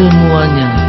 semuanya.